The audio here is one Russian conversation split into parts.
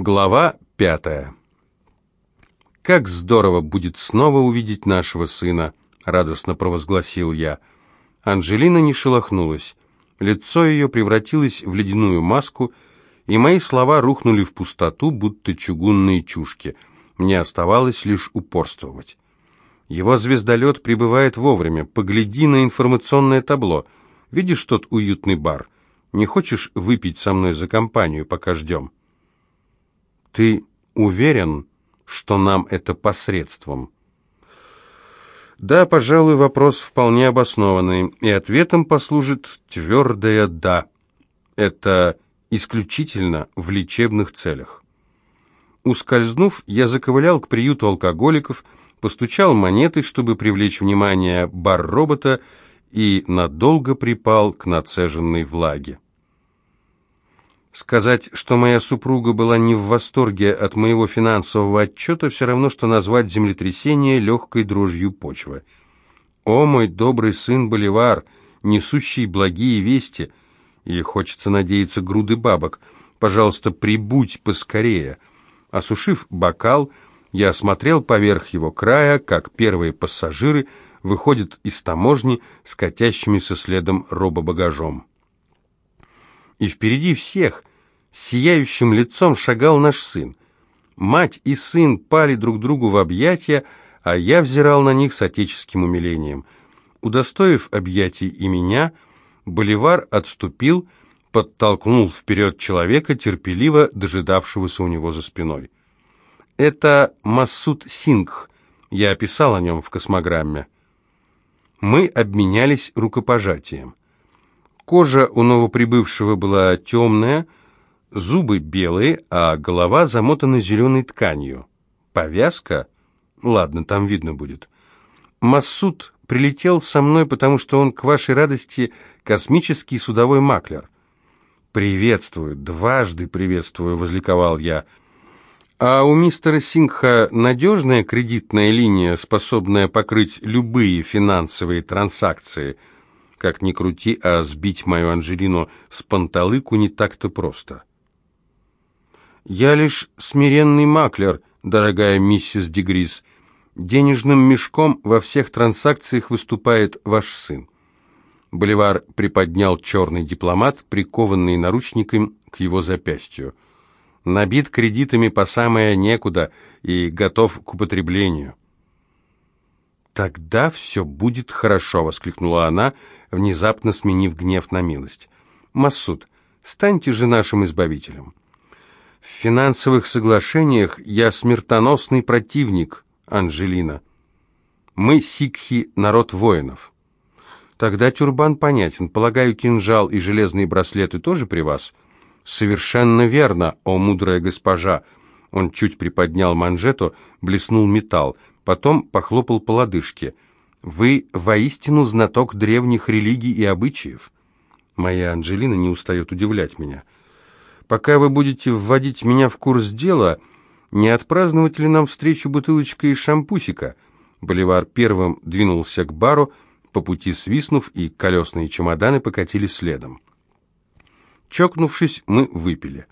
Глава пятая. «Как здорово будет снова увидеть нашего сына!» — радостно провозгласил я. Анжелина не шелохнулась. Лицо ее превратилось в ледяную маску, и мои слова рухнули в пустоту, будто чугунные чушки. Мне оставалось лишь упорствовать. Его звездолет прибывает вовремя. Погляди на информационное табло. Видишь тот уютный бар? Не хочешь выпить со мной за компанию, пока ждем?» Ты уверен, что нам это посредством? Да, пожалуй, вопрос вполне обоснованный, и ответом послужит твердое «да». Это исключительно в лечебных целях. Ускользнув, я заковылял к приюту алкоголиков, постучал монетой, чтобы привлечь внимание бар-робота, и надолго припал к нацеженной влаге. Сказать, что моя супруга была не в восторге от моего финансового отчета, все равно, что назвать землетрясение легкой дрожью почвы. О, мой добрый сын Боливар, несущий благие вести, или хочется надеяться груды бабок, пожалуйста, прибудь поскорее. Осушив бокал, я осмотрел поверх его края, как первые пассажиры выходят из таможни с катящимися следом робобагажом. И впереди всех сияющим лицом шагал наш сын. Мать и сын пали друг другу в объятия, а я взирал на них с отеческим умилением. Удостоив объятий и меня, Боливар отступил, подтолкнул вперед человека, терпеливо дожидавшегося у него за спиной. Это Масуд Сингх, я описал о нем в космограмме. Мы обменялись рукопожатием. Кожа у новоприбывшего была темная, Зубы белые, а голова замотана зеленой тканью. Повязка? Ладно, там видно будет. Массуд прилетел со мной, потому что он, к вашей радости, космический судовой маклер. «Приветствую, дважды приветствую», — возликовал я. «А у мистера Сингха надежная кредитная линия, способная покрыть любые финансовые транзакции?» Как ни крути, а сбить мою Анжелину с панталыку не так-то просто. «Я лишь смиренный маклер, дорогая миссис Дегрис. Денежным мешком во всех транзакциях выступает ваш сын». Боливар приподнял черный дипломат, прикованный наручником к его запястью. Набит кредитами по самое некуда и готов к употреблению. «Тогда все будет хорошо», — воскликнула она, внезапно сменив гнев на милость. «Массуд, станьте же нашим избавителем». В финансовых соглашениях я смертоносный противник, Анжелина. Мы, сикхи, народ воинов. Тогда тюрбан понятен. Полагаю, кинжал и железные браслеты тоже при вас? Совершенно верно, о мудрая госпожа. Он чуть приподнял манжету, блеснул металл, потом похлопал по лодыжке. Вы воистину знаток древних религий и обычаев. Моя Анжелина не устает удивлять меня. Пока вы будете вводить меня в курс дела, не отпраздновать ли нам встречу бутылочкой шампусика?» Боливар первым двинулся к бару, по пути свистнув, и колесные чемоданы покатили следом. Чокнувшись, мы выпили.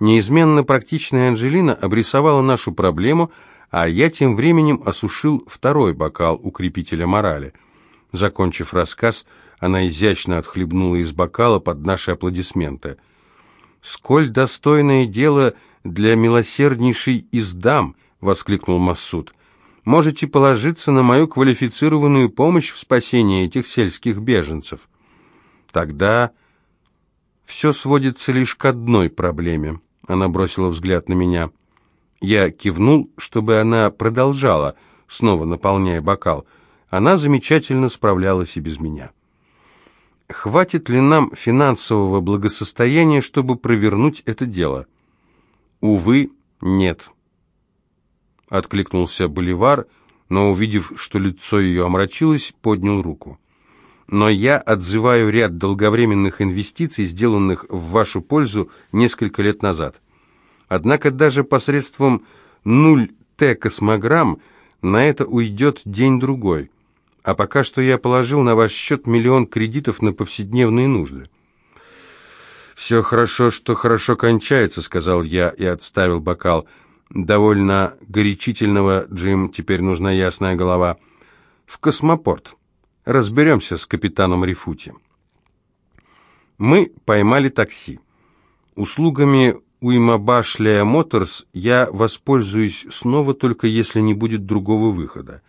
Неизменно практичная Анжелина обрисовала нашу проблему, а я тем временем осушил второй бокал укрепителя морали. Закончив рассказ, она изящно отхлебнула из бокала под наши аплодисменты – «Сколь достойное дело для милосерднейшей из дам!» — воскликнул Массуд. «Можете положиться на мою квалифицированную помощь в спасении этих сельских беженцев». «Тогда все сводится лишь к одной проблеме», — она бросила взгляд на меня. Я кивнул, чтобы она продолжала, снова наполняя бокал. Она замечательно справлялась и без меня. Хватит ли нам финансового благосостояния, чтобы провернуть это дело? Увы, нет. Откликнулся Боливар, но, увидев, что лицо ее омрачилось, поднял руку. Но я отзываю ряд долговременных инвестиций, сделанных в вашу пользу несколько лет назад. Однако даже посредством 0Т космограмм на это уйдет день-другой а пока что я положил на ваш счет миллион кредитов на повседневные нужды. «Все хорошо, что хорошо кончается», — сказал я и отставил бокал. «Довольно горячительного, Джим, теперь нужна ясная голова. В космопорт. Разберемся с капитаном Рифути». Мы поймали такси. Услугами Уймабашля Моторс я воспользуюсь снова, только если не будет другого выхода.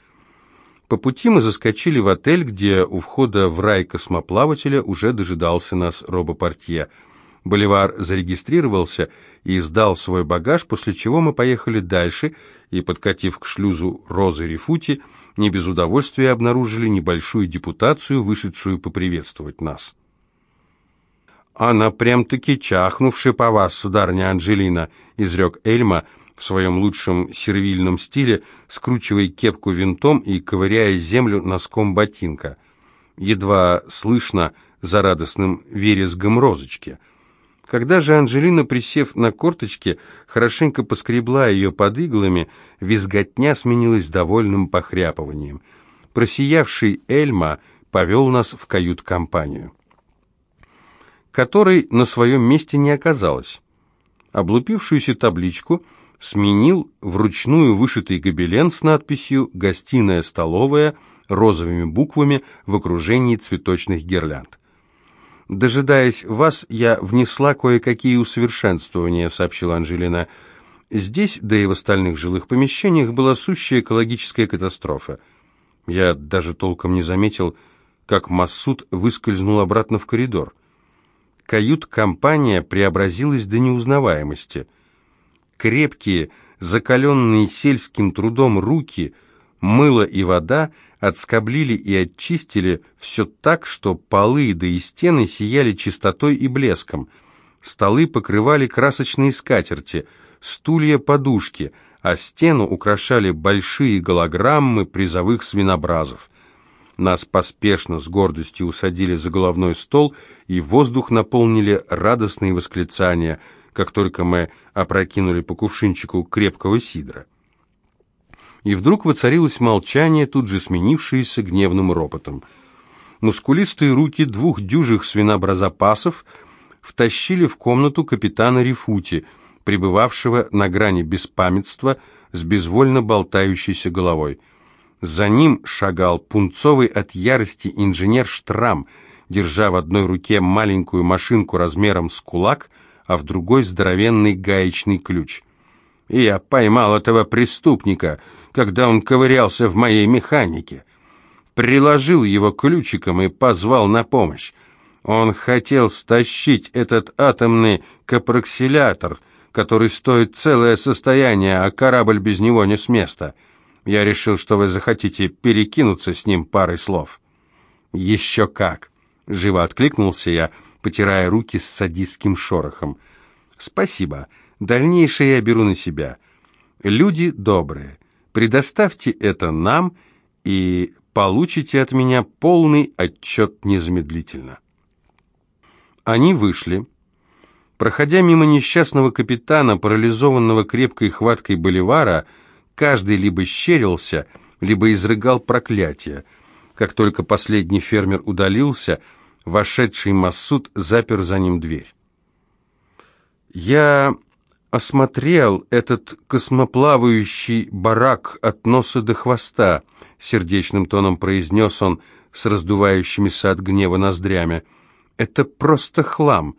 По пути мы заскочили в отель, где у входа в рай космоплавателя уже дожидался нас робопортье. Боливар зарегистрировался и сдал свой багаж, после чего мы поехали дальше и, подкатив к шлюзу Розы Рифути, не без удовольствия обнаружили небольшую депутацию, вышедшую поприветствовать нас. «Она прям-таки чахнувшая по вас, сударня Анджелина», — изрек Эльма в своем лучшем сервильном стиле, скручивая кепку винтом и ковыряя землю носком ботинка. Едва слышно за радостным вересгом розочки. Когда же Анжелина, присев на корточки, хорошенько поскребла ее под иглами, визготня сменилась довольным похряпыванием. Просиявший Эльма повел нас в кают-компанию которой на своем месте не оказалось. Облупившуюся табличку сменил вручную вышитый гобелен с надписью «Гостиная-столовая» розовыми буквами в окружении цветочных гирлянд. «Дожидаясь вас, я внесла кое-какие усовершенствования», — сообщила Анжелина. «Здесь, да и в остальных жилых помещениях, была сущая экологическая катастрофа. Я даже толком не заметил, как Массуд выскользнул обратно в коридор кают-компания преобразилась до неузнаваемости. Крепкие, закаленные сельским трудом руки, мыло и вода отскоблили и очистили все так, что полы да и стены сияли чистотой и блеском. Столы покрывали красочные скатерти, стулья подушки, а стену украшали большие голограммы призовых свинобразов. Нас поспешно, с гордостью усадили за головной стол, и воздух наполнили радостные восклицания, как только мы опрокинули по кувшинчику крепкого сидра. И вдруг воцарилось молчание, тут же сменившееся гневным ропотом. Мускулистые руки двух дюжих свинобразопасов втащили в комнату капитана Рифути, пребывавшего на грани беспамятства с безвольно болтающейся головой. За ним шагал пунцовый от ярости инженер Штрам, держа в одной руке маленькую машинку размером с кулак, а в другой здоровенный гаечный ключ. «Я поймал этого преступника, когда он ковырялся в моей механике. Приложил его ключиком и позвал на помощь. Он хотел стащить этот атомный капроксилятор, который стоит целое состояние, а корабль без него не с места». Я решил, что вы захотите перекинуться с ним парой слов». «Еще как!» — живо откликнулся я, потирая руки с садистским шорохом. «Спасибо. Дальнейшее я беру на себя. Люди добрые, предоставьте это нам и получите от меня полный отчет незамедлительно». Они вышли. Проходя мимо несчастного капитана, парализованного крепкой хваткой Боливара, Каждый либо щерился, либо изрыгал проклятие. Как только последний фермер удалился, вошедший Массуд запер за ним дверь. «Я осмотрел этот космоплавающий барак от носа до хвоста», сердечным тоном произнес он с раздувающимися от гнева ноздрями. «Это просто хлам.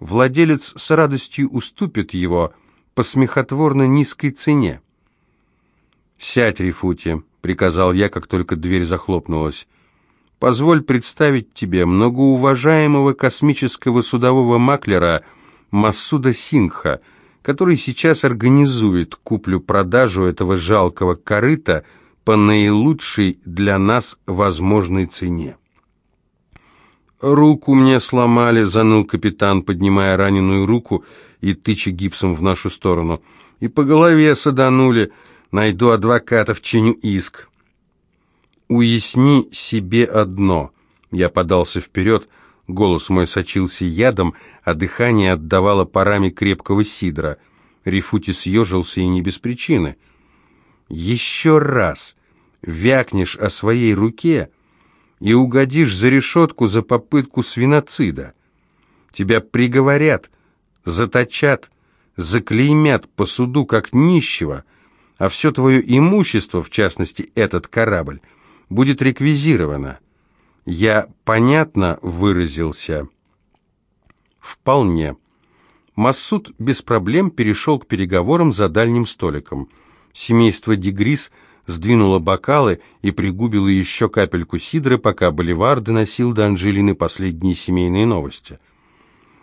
Владелец с радостью уступит его по смехотворно низкой цене». «Сядь, Рифути», — приказал я, как только дверь захлопнулась. «Позволь представить тебе многоуважаемого космического судового маклера Масуда Сингха, который сейчас организует куплю-продажу этого жалкого корыта по наилучшей для нас возможной цене». «Руку мне сломали», — заныл капитан, поднимая раненую руку и тыча гипсом в нашу сторону. «И по голове саданули». Найду адвокатов, чиню иск. Уясни себе одно. Я подался вперед, голос мой сочился ядом, а дыхание отдавало парами крепкого сидра. Рифути съежился и не без причины. Еще раз вякнешь о своей руке и угодишь за решетку за попытку свиноцида. Тебя приговорят, заточат, заклеймят по суду как нищего, а все твое имущество, в частности этот корабль, будет реквизировано. Я понятно выразился? Вполне. Массуд без проблем перешел к переговорам за дальним столиком. Семейство Дегрис сдвинуло бокалы и пригубило еще капельку сидра, пока Боливар доносил до Анжелины последние семейные новости.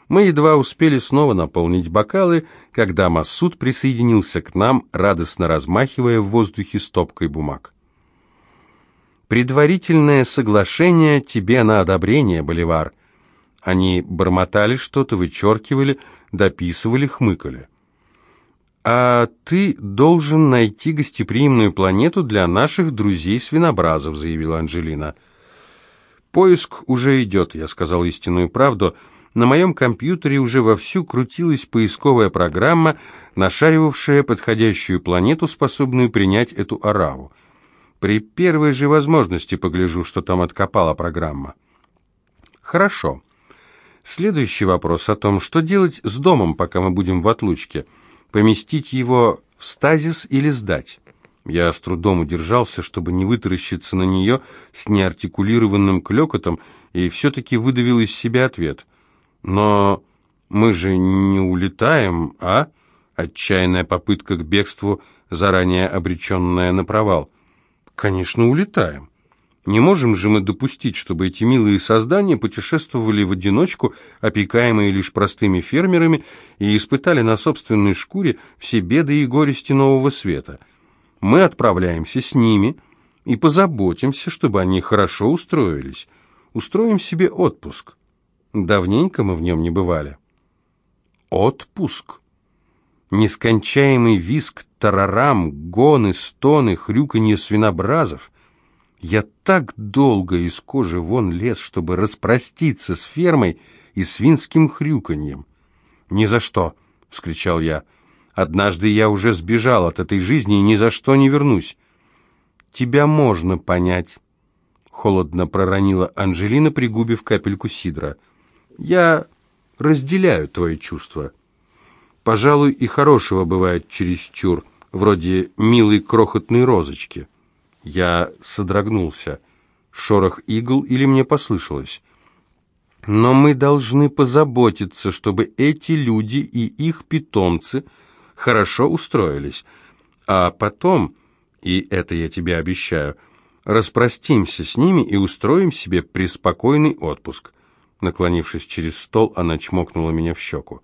Мы едва успели снова наполнить бокалы, когда Массуд присоединился к нам, радостно размахивая в воздухе стопкой бумаг. «Предварительное соглашение тебе на одобрение, Боливар». Они бормотали что-то, вычеркивали, дописывали, хмыкали. «А ты должен найти гостеприимную планету для наших друзей-свинобразов», — заявила Анжелина. «Поиск уже идет», — я сказал истинную правду. На моем компьютере уже вовсю крутилась поисковая программа, нашаривавшая подходящую планету, способную принять эту ораву. При первой же возможности погляжу, что там откопала программа. Хорошо. Следующий вопрос о том, что делать с домом, пока мы будем в отлучке. Поместить его в стазис или сдать? Я с трудом удержался, чтобы не вытаращиться на нее с неартикулированным клёкотом, и все-таки выдавил из себя ответ. «Но мы же не улетаем, а?» Отчаянная попытка к бегству, заранее обреченная на провал. «Конечно, улетаем. Не можем же мы допустить, чтобы эти милые создания путешествовали в одиночку, опекаемые лишь простыми фермерами, и испытали на собственной шкуре все беды и горести нового света. Мы отправляемся с ними и позаботимся, чтобы они хорошо устроились. Устроим себе отпуск. Давненько мы в нем не бывали. Отпуск. Нескончаемый виск, тарарам, гоны, стоны, хрюканье свинобразов — я так долго из кожи вон лез, чтобы распроститься с фермой и свинским хрюканьем. «Ни за что!» — вскричал я. «Однажды я уже сбежал от этой жизни и ни за что не вернусь». «Тебя можно понять», — холодно проронила Анжелина, пригубив капельку сидра. «Я разделяю твои чувства. Пожалуй, и хорошего бывает чересчур, вроде милой крохотной розочки». Я содрогнулся. Шорох игл или мне послышалось? Но мы должны позаботиться, чтобы эти люди и их питомцы хорошо устроились. А потом, и это я тебе обещаю, распростимся с ними и устроим себе преспокойный отпуск. Наклонившись через стол, она чмокнула меня в щеку.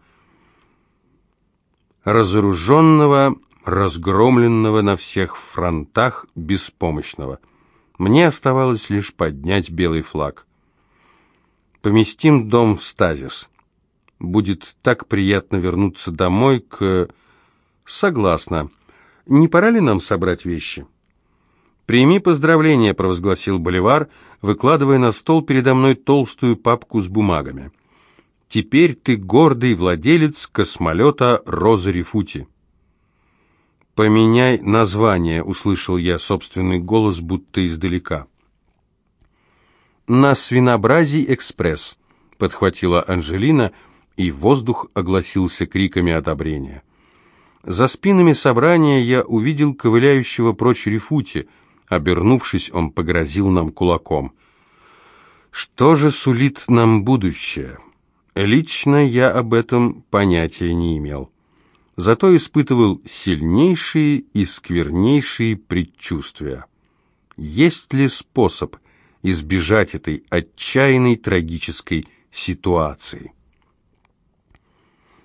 Разоруженного разгромленного на всех фронтах беспомощного. Мне оставалось лишь поднять белый флаг. Поместим дом в стазис. Будет так приятно вернуться домой к... Согласна. Не пора ли нам собрать вещи? «Прими поздравления», — провозгласил Боливар, выкладывая на стол передо мной толстую папку с бумагами. «Теперь ты гордый владелец космолета Роза Рифути». «Поменяй название», — услышал я собственный голос, будто издалека. «На свинобразий экспресс», — подхватила Анжелина, и воздух огласился криками одобрения. За спинами собрания я увидел ковыляющего прочь Рифути. Обернувшись, он погрозил нам кулаком. «Что же сулит нам будущее?» Лично я об этом понятия не имел зато испытывал сильнейшие и сквернейшие предчувствия. Есть ли способ избежать этой отчаянной трагической ситуации?